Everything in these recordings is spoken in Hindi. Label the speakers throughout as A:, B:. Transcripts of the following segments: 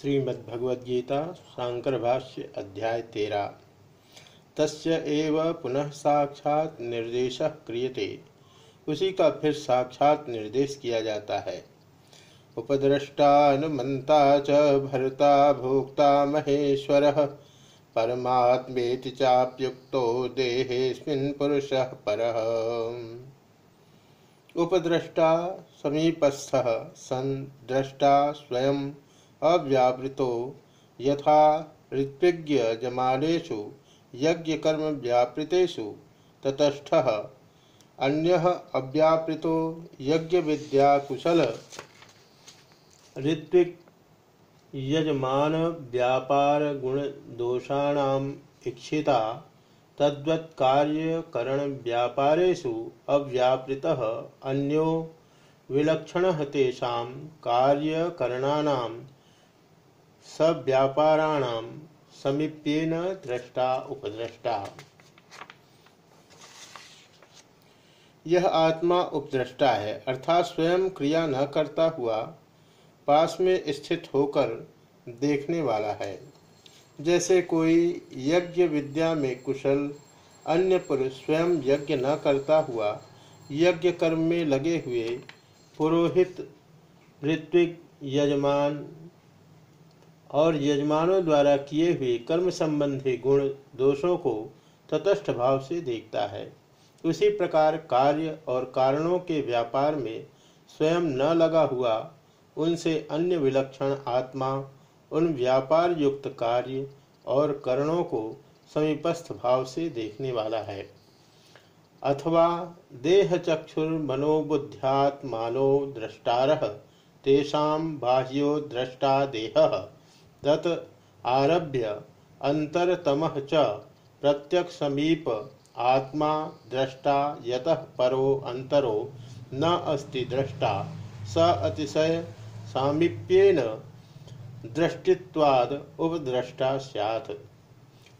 A: श्रीमद्भगवद्गीता शांकर भाष्य अध्याय तेरा। तस्य एव पुनः साक्षात निर्देश क्रियते। उसी का फिर साक्षात निर्देश किया जाता है। उपद्रष्टानुमता च भरता भोक्ता महेश्वर, परमात्मेति चाप्युक्तो देहेस्मिन् पुरुषः परः। उपद्रष्टा समीपस्थ, सन दृष्टा स्वयं अव्यावृतो यथा ऋत्विज्ञ जमानेषु यज्ञकर्म व्यापृतेषु ततस्थः अन्यः अव्यापृतो यज्ञ विद्या कुशल ऋत्विक यजमान व्यापार गुण दोषाणाम इक्षिता तद्वत्कार्यकरण व्यापारेषु अव्यापृतः अन्यो विलक्षणः तेषां कार्यकरणानां सव्यापाराणाम समीप्येन दृष्टा उपद्रष्टा यह आत्मा उपद्रष्टा है, अर्थात स्वयं क्रिया न करता हुआ पास में स्थित होकर देखने वाला है। जैसे कोई यज्ञ विद्या में कुशल, अन्य पुरुष स्वयं यज्ञ न करता हुआ यज्ञ कर्म में लगे हुए पुरोहित, ऋत्विक, यजमान और यजमानों द्वारा किए हुए कर्म संबंधी गुण दोषों को तटस्थ भाव से देखता है। उसी प्रकार कार्य और कारणों के व्यापार में स्वयं न लगा हुआ, उनसे अन्य विलक्षण आत्मा, उन व्यापार युक्त कार्य और करणों को समीपस्थ भाव से देखने वाला है। अथवा देह चक्षुर मनोबुद्ध्यात्मानो द्रष्टारः तेषां बाह्यो द्रष्टा देह। तत् आरभ्य अंतरतम च प्रत्यक्ष समीप आत्मा दृष्टा यतः परो अंतरो न अस्ति दृष्टा स अतिशय सामीप्येन दृष्टित्वाद उपद्रष्टा स्यात्।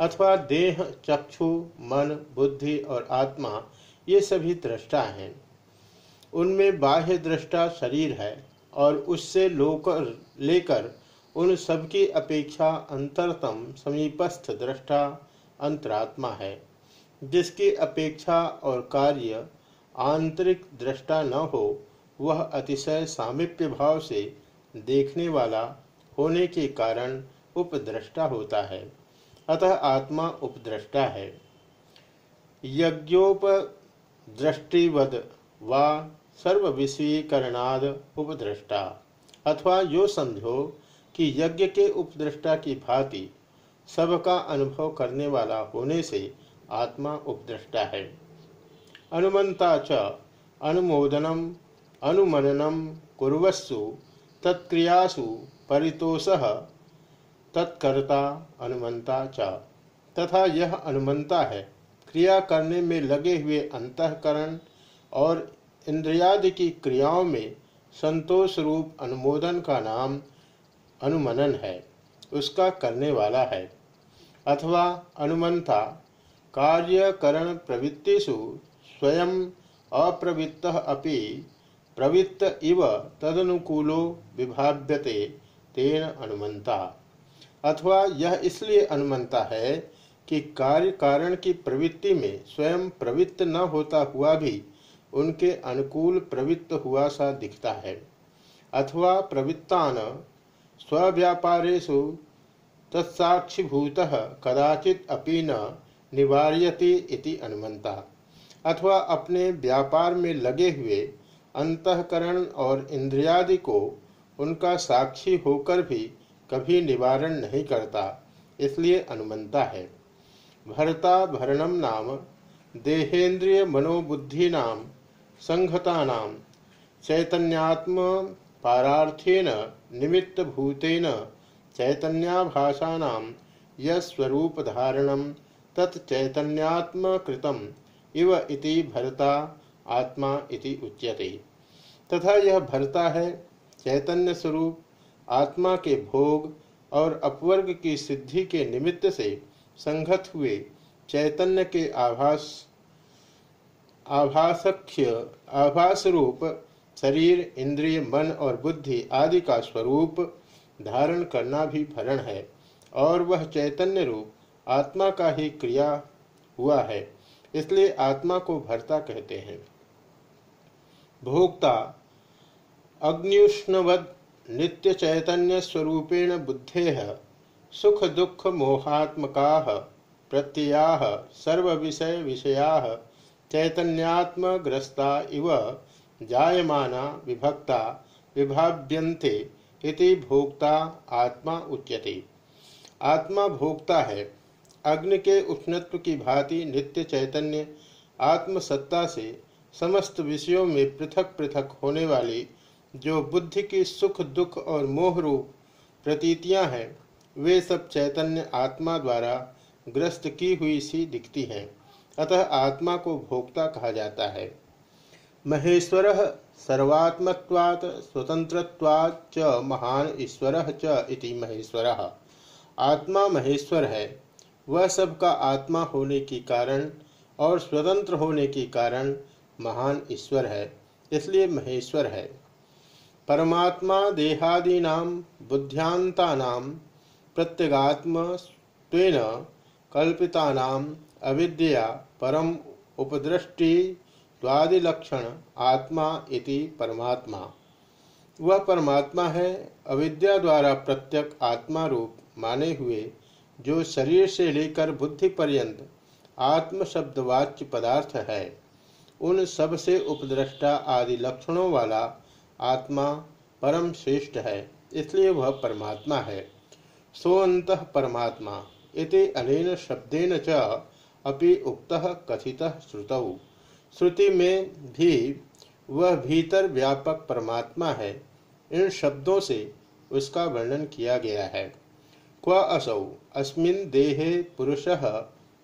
A: अथवा देह, चक्षु, मन, बुद्धि और आत्मा, ये सभी दृष्टा हैं। उनमें बाह्य दृष्टा शरीर है और उससे लोकर, लेकर उन सबकी अपेक्षा अंतरतम समीपस्थ दृष्टा अंतरात्मा है, जिसकी अपेक्षा और कार्य आंतरिक दृष्टा न हो, वह अतिशय सामिप्य भाव से देखने वाला होने के कारण उपद्रष्टा होता है, अतः आत्मा उपद्रष्टा है। यज्ञोपदृष्टिवद वा सर्व विषयीकरणाद उपद्रष्टा अथवा यो समझो कि यज्ञ के उपद्रष्टा की भांति सब का अनुभव करने वाला होने से आत्मा उपद्रष्टा है। अनुमंता च अनुमोदनम अनुमननम कुरस्सु तत्क्रियासु परितोष, तत्कर्ता अनुमंता च। तथा यह अनुमंता है, क्रिया करने में लगे हुए अंतकरण और इंद्रियादि की क्रियाओं में संतोष रूप अनुमोदन का नाम अनुमनन है, उसका करने वाला है। अथवा अनुमंता कार्यकरण प्रवृत्तिषु स्वयं अप्रवृत्त अपि प्रवृत्त इव तदनुकूलो विभाव्यते तेन अनुमंता अथवा यह इसलिए अनुमंता है कि कार्य कारण की प्रवृत्ति में स्वयं प्रवृत्त न होता हुआ भी उनके अनुकूल प्रवृत्त हुआ सा दिखता है। अथवा प्रवृत्तान स्वव्यापारेषु तत्साक्षीभूतः कदाचित अपि न निवार्यति इति अनुमंता अथवा अपने व्यापार में लगे हुए अंतकरण और इंद्रियादि को उनका साक्षी होकर भी कभी निवारण नहीं करता, इसलिए अनुमंता है। भरता भरणम नाम, देहेन्द्रिय मनोबुद्धि नाम, संघता नाम, चैतन्यात्म पारार्थेन निमित्त भूतेन चैतन्याभाषाणां यस्वरूप धारणम इव इति भरता, आत्मा इति उच्यते। तथा यह भरता है चैतन्य स्वरूप आत्मा के भोग और अपवर्ग की सिद्धि के निमित्त से संगत हुए चैतन्य के आभास, आभासख्य आभास रूप शरीर, इंद्रिय, मन और बुद्धि आदि का स्वरूप धारण करना भी भरण है, और वह चैतन्य रूप आत्मा का ही क्रिया हुआ है, इसलिए आत्मा को भरता कहते हैं। भोक्ता अग्निष्णवद नित्य चैतन्य स्वरूपेण बुद्धे सुख दुख मोहात्मका प्रत्यया सर्व विषय विषया चैतन्यात्मग्रस्ता इव जायमाना विभक्ता विभाव्यन्ते इति भोक्ता आत्मा उच्यते। आत्मा भोक्ता है, अग्नि के उष्णत्व की भांति नित्य चैतन्य, आत्मसत्ता से समस्त विषयों में पृथक पृथक होने वाली जो बुद्धि की सुख, दुख और मोह रूप प्रतीतियाँ हैं, वे सब चैतन्य आत्मा द्वारा ग्रस्त की हुई सी दिखती हैं। अतः आत्मा को भोक्ता कहा जाता है। महेश्वर सर्वात्मत्वात् स्वतंत्रत्वात् च महान ईश्वर च इति महेश्वर। आत्मा महेश्वर है। वह सबका आत्मा होने के कारण और स्वतंत्र होने के कारण महान ईश्वर है, इसलिए महेश्वर है। परमात्मा देहादीना बुद्ध्यांता प्रत्यगात्म कल्पिता अविद्या परम उपदृष्टि द्वादिलक्षण आत्मा इति परमात्मा। वह परमात्मा है, अविद्या द्वारा प्रत्यक आत्मा रूप माने हुए, जो शरीर से लेकर बुद्धि पर्यंत आत्म शब्दवाच्य पदार्थ है। उन सबसे उपद्रष्टा आदि लक्षणों वाला आत्मा परम श्रेष्ठ है, इसलिए वह परमात्मा है। सोअंत परमात्मा इति अनेन शब्देन च अपि उक्तः कथितः श्रुतौ। श्रुति में भी वह भीतर व्यापक परमात्मा है। इन शब्दों से उसका वर्णन किया गया है। क्व असौ, अस्मिन् देहे पुरुषः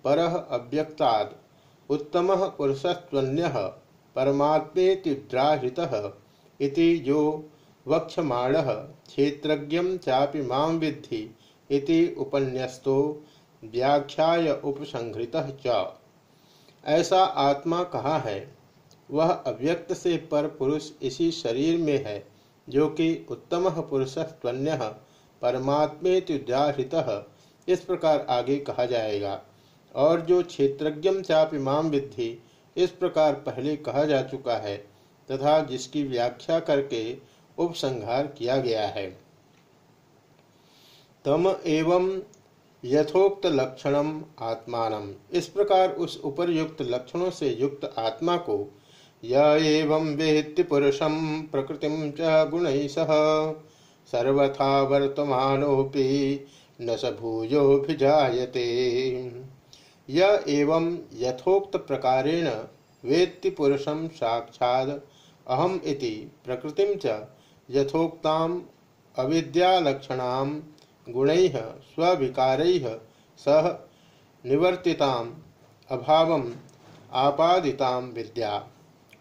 A: परः अव्यक्ताद्, उत्तमः पुरुषस्त्वन्यः परमात्मेत्युद्राहितः इति यो वक्षमाणः, क्षेत्रज्ञं चापि माँ विद्धि इति उपन्यस्तो, व्याख्याय उपसंहृतः च। ऐसा आत्मा कहाँ है? वह अव्यक्त से पर पुरुष इसी शरीर में है, जो कि उत्तम पुरुष त्वन्य परमात्मेत्युदाहृत इस प्रकार आगे कहा जाएगा। और जो क्षेत्रज्ञम चापि माम विद्धि, इस प्रकार पहले कहा जा चुका है, तथा जिसकी व्याख्या करके उपसंहार किया गया है। तम एवं यथोक्त लक्षणम आत्मान इस प्रकार उस उपरयुक्त लक्षणों से युक्त आत्मा को एवं वेत्ति पुरुषम प्रकृतिम च गुण सह सर्वथा वर्तमानोपि न स भूयोभिजायते य एवं यथोक्त प्रकारेण वेत्ति पुरुषम साक्षाद अहम इति प्रकृतिम च यथोक्ताम अविद्यालक्षणाम गुणैः स्विकारैः सह निवर्तिताम अभाव आपादिताम विद्या।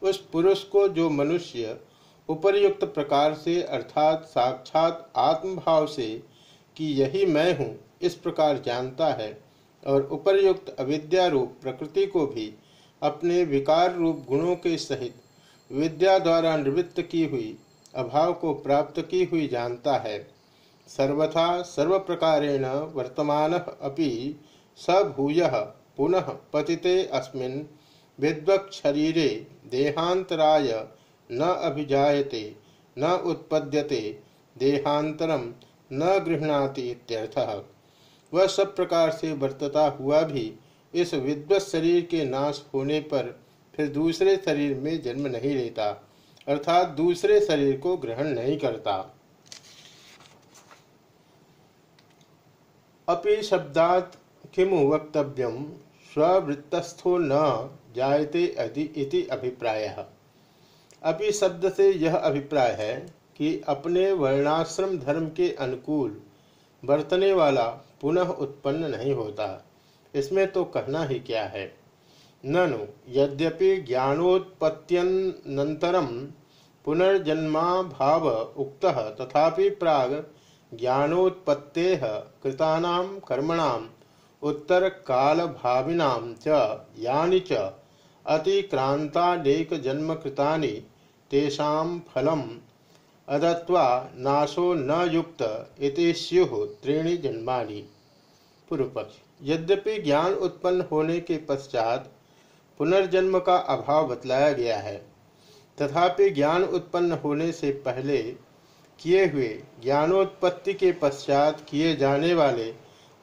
A: उस पुरुष को जो मनुष्य उपर्युक्त प्रकार से अर्थात साक्षात आत्मभाव से कि यही मैं हूँ, इस प्रकार जानता है और उपर्युक्त अविद्या रूप प्रकृति को भी अपने विकार रूप गुणों के सहित विद्या द्वारा निवृत्त की हुई अभाव को प्राप्त की हुई जानता है। सर्वथा सर्व प्रकारेण वर्तमान अपि सभूय पुनः पतिते अस्मिन्। विद्वक्षरीरे देहांतराय न अभिजायते, न उत्पद्यते देहांतरम न गृहणाति इत्यर्थः। वह सब प्रकार से वर्तता हुआ भी इस विद्वत शरीर के नाश होने पर फिर दूसरे शरीर में जन्म नहीं लेता, अर्थात दूसरे शरीर को ग्रहण नहीं करता। अपि शब्दात किमु वक्तव्यम स्ववृत्तस्थो न जायते इति अभिप्रायः। अभी शब्द से यह अभिप्राय है कि अपने वर्णाश्रम धर्म के अनुकूल बरतने वाला पुनः उत्पन्न नहीं होता, इसमें तो कहना ही क्या है? ननु, यद्यपि ज्ञानोत्पत्त्यनंतरम पुनर्जन्मा भाव उक्त, तथापि प्राग ज्ञानोत्पत्ते कृतानाम कर्मणाम उत्तर काल भाविनाम च यानि च अतिक्रांतानेक जन्म कृतानि फलम अदत्वा नाशो न युक्त इति स्यु त्रीणी जन्मानी। पूर्वपक्ष। यद्यपि ज्ञान उत्पन्न होने के पश्चात पुनर्जन्म का अभाव बतलाया गया है, तथापि ज्ञान उत्पन्न होने से पहले किए हुए ज्ञानोत्पत्ति के पश्चात किए जाने वाले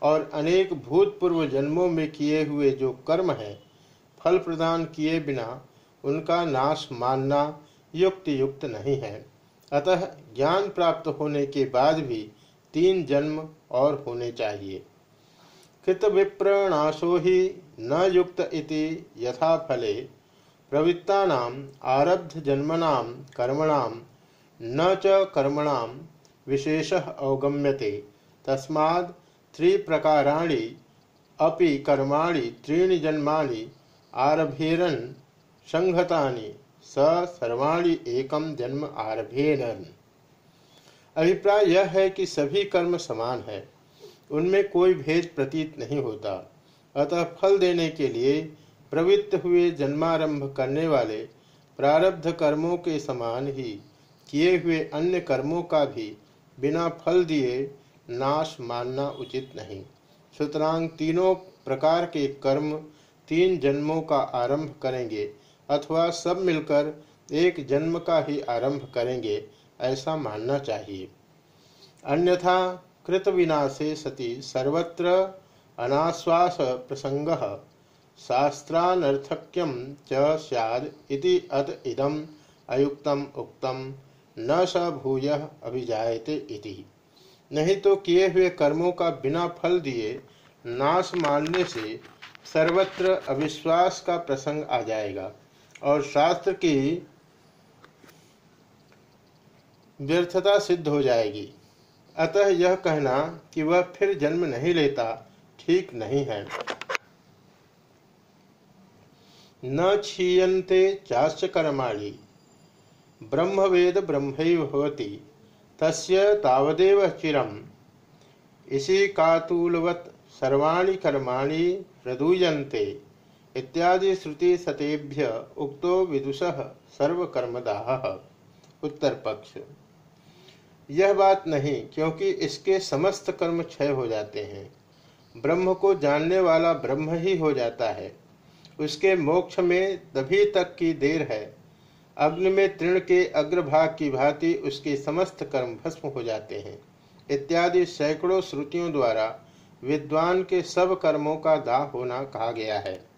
A: और अनेक भूतपूर्व जन्मों में किए हुए जो कर्म हैं, फल प्रदान किए बिना उनका नाश मानना युक्त युक्त नहीं है। अतः ज्ञान प्राप्त होने के बाद भी तीन जन्म और होने चाहिए। कृत विप्रणाशो ही न युक्त इति यथा फले प्रवृत्ता आरब्ध जन्मना कर्मणाम न च कर्मणाम विशेष अवगम्यते। तस्माद् त्रिप्रकाराणि अपि कर्माणि, त्रीणि जन्मानि, आरभेरन संहतानि, स सर्वाणि एकम जन्म आरभेरन। अभिप्राय यह है कि सभी कर्म समान है। उनमें कोई भेद प्रतीत नहीं होता। अतः फल देने के लिए प्रवृत्त हुए जन्मारंभ करने वाले प्रारब्ध कर्मों के समान ही किए हुए अन्य कर्मों का भी बिना फल दिए नाश मानना उचित नहीं। सुतरांग तीनों प्रकार के कर्म तीन जन्मों का आरंभ करेंगे अथवा सब मिलकर एक जन्म का ही आरंभ करेंगे, ऐसा मानना चाहिए। अन्यथा कृत विनाशे सति सर्वत्र अनाश्वास प्रसंग शास्त्रानर्थक्यम च इति अत इदम अयुक्तम उक्तम न स भूय अभिजायते इति। नहीं तो किए हुए कर्मों का बिना फल दिए नाश मानने से सर्वत्र अविश्वास का प्रसंग आ जाएगा। और शास्त्र की व्यर्थता सिद्ध हो जाएगी। अतः यह कहना कि वह फिर जन्म नहीं लेता, ठीक नहीं है। न क्षीयते चाश्च कर्माणि। ब्रह्मवेद ब्रह्मति तस्य तावदेव चिरम। इसी कातूलवत् सर्वाणि कर्माणि प्रदूयन्ते इत्यादि श्रुति सतेभ्य उक्तो विदुषः सर्वकर्मदाह। उत्तर पक्ष यह बात नहीं, क्योंकि इसके समस्त कर्म क्षय हो जाते हैं। ब्रह्म को जानने वाला ब्रह्म ही हो जाता है। उसके मोक्ष में तभी तक की देर है। अग्नि में तृण के अग्रभाग की भांति उसके समस्त कर्म भस्म हो जाते हैं। इत्यादि सैकड़ों श्रुतियों द्वारा विद्वान के सब कर्मों का दाह होना कहा गया है।